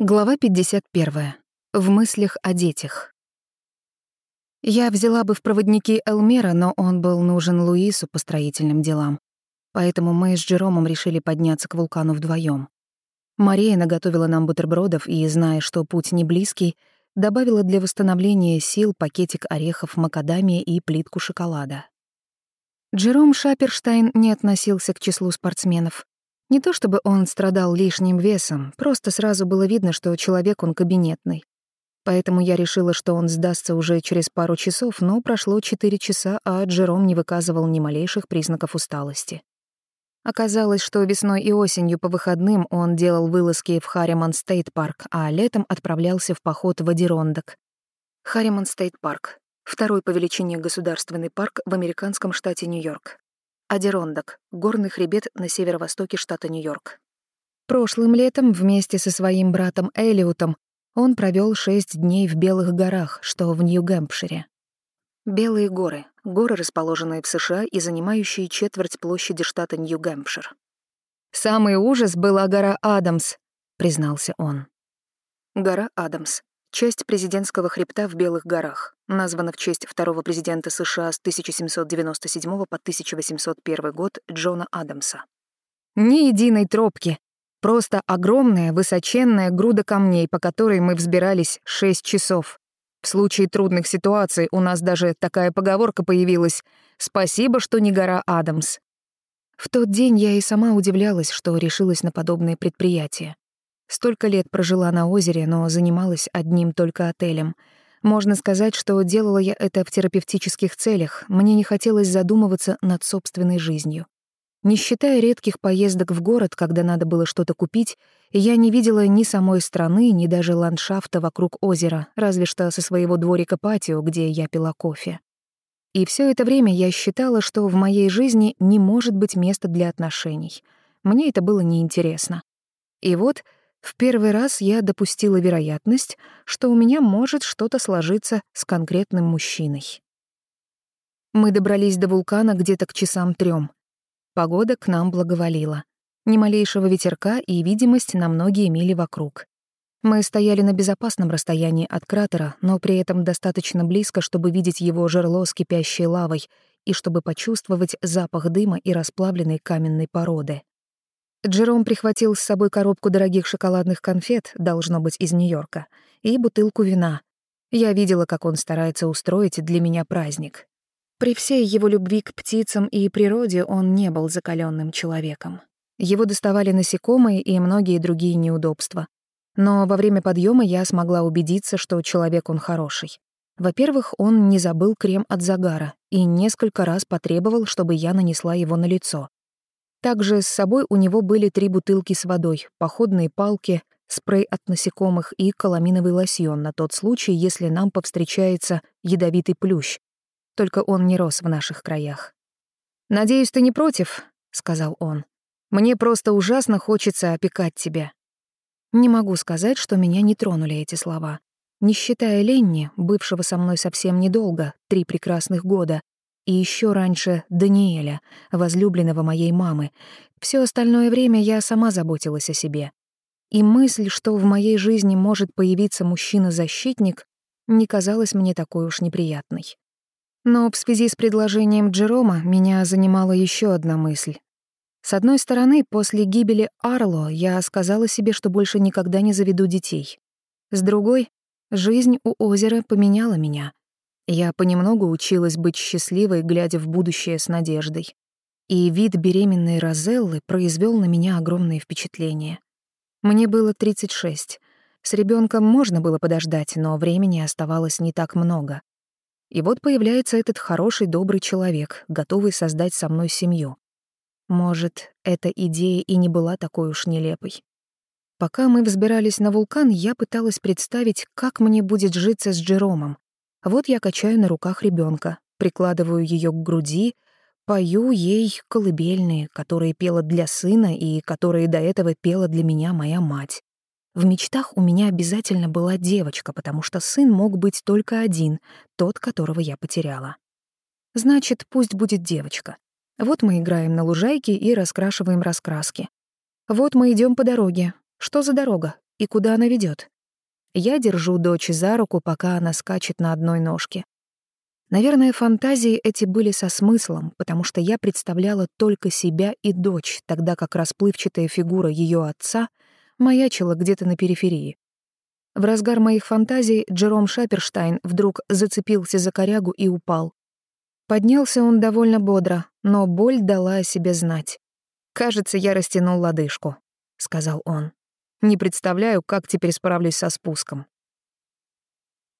Глава 51. В мыслях о детях. Я взяла бы в проводники Элмера, но он был нужен Луису по строительным делам. Поэтому мы с Джеромом решили подняться к вулкану вдвоем. Мария наготовила нам бутербродов и, зная, что путь не близкий, добавила для восстановления сил пакетик орехов макадамия и плитку шоколада. Джером Шаперштайн не относился к числу спортсменов. Не то чтобы он страдал лишним весом, просто сразу было видно, что человек он кабинетный. Поэтому я решила, что он сдастся уже через пару часов, но прошло четыре часа, а Джером не выказывал ни малейших признаков усталости. Оказалось, что весной и осенью по выходным он делал вылазки в Харриман Стейт Парк, а летом отправлялся в поход в Адирондок. Харриман Стейт Парк — второй по величине государственный парк в американском штате Нью-Йорк. Адирондок — горный хребет на северо-востоке штата Нью-Йорк. Прошлым летом вместе со своим братом Элиотом он провел шесть дней в Белых горах, что в Нью-Гэмпшире. Белые горы — горы, расположенные в США и занимающие четверть площади штата Нью-Гэмпшир. «Самый ужас была гора Адамс», — признался он. Гора Адамс Часть президентского хребта в Белых горах, названа в честь второго президента США с 1797 по 1801 год Джона Адамса. Ни единой тропки, просто огромная высоченная груда камней, по которой мы взбирались шесть часов. В случае трудных ситуаций у нас даже такая поговорка появилась «Спасибо, что не гора Адамс». В тот день я и сама удивлялась, что решилась на подобное предприятие. Столько лет прожила на озере, но занималась одним только отелем. Можно сказать, что делала я это в терапевтических целях. Мне не хотелось задумываться над собственной жизнью. Не считая редких поездок в город, когда надо было что-то купить, я не видела ни самой страны, ни даже ландшафта вокруг озера, разве что со своего дворика патио, где я пила кофе. И все это время я считала, что в моей жизни не может быть места для отношений. Мне это было неинтересно. И вот в первый раз я допустила вероятность, что у меня может что-то сложиться с конкретным мужчиной. Мы добрались до вулкана где-то к часам трем. Погода к нам благоволила. Ни малейшего ветерка и видимость на многие мили вокруг. Мы стояли на безопасном расстоянии от кратера, но при этом достаточно близко, чтобы видеть его жерло с кипящей лавой и чтобы почувствовать запах дыма и расплавленной каменной породы. Джером прихватил с собой коробку дорогих шоколадных конфет, должно быть, из Нью-Йорка, и бутылку вина. Я видела, как он старается устроить для меня праздник. При всей его любви к птицам и природе он не был закаленным человеком. Его доставали насекомые и многие другие неудобства. Но во время подъема я смогла убедиться, что человек он хороший. Во-первых, он не забыл крем от загара и несколько раз потребовал, чтобы я нанесла его на лицо. Также с собой у него были три бутылки с водой, походные палки, спрей от насекомых и каламиновый лосьон на тот случай, если нам повстречается ядовитый плющ. Только он не рос в наших краях. «Надеюсь, ты не против?» — сказал он. «Мне просто ужасно хочется опекать тебя». Не могу сказать, что меня не тронули эти слова. Не считая Ленни, бывшего со мной совсем недолго, три прекрасных года, и еще раньше Даниэля, возлюбленного моей мамы. Все остальное время я сама заботилась о себе. И мысль, что в моей жизни может появиться мужчина-защитник, не казалась мне такой уж неприятной. Но в связи с предложением Джерома меня занимала еще одна мысль. С одной стороны, после гибели Арло я сказала себе, что больше никогда не заведу детей. С другой, жизнь у озера поменяла меня. Я понемногу училась быть счастливой, глядя в будущее с надеждой. И вид беременной Розеллы произвел на меня огромное впечатление. Мне было 36. С ребенком можно было подождать, но времени оставалось не так много. И вот появляется этот хороший, добрый человек, готовый создать со мной семью. Может, эта идея и не была такой уж нелепой. Пока мы взбирались на вулкан, я пыталась представить, как мне будет житься с Джеромом, вот я качаю на руках ребенка, прикладываю ее к груди, пою ей колыбельные, которые пела для сына и которые до этого пела для меня моя мать. В мечтах у меня обязательно была девочка, потому что сын мог быть только один, тот, которого я потеряла. Значит, пусть будет девочка. Вот мы играем на лужайке и раскрашиваем раскраски. Вот мы идем по дороге. Что за дорога? и куда она ведет. Я держу дочь за руку, пока она скачет на одной ножке. Наверное, фантазии эти были со смыслом, потому что я представляла только себя и дочь, тогда как расплывчатая фигура ее отца маячила где-то на периферии. В разгар моих фантазий Джером Шаперштайн вдруг зацепился за корягу и упал. Поднялся он довольно бодро, но боль дала о себе знать. «Кажется, я растянул лодыжку», — сказал он. «Не представляю, как теперь справлюсь со спуском».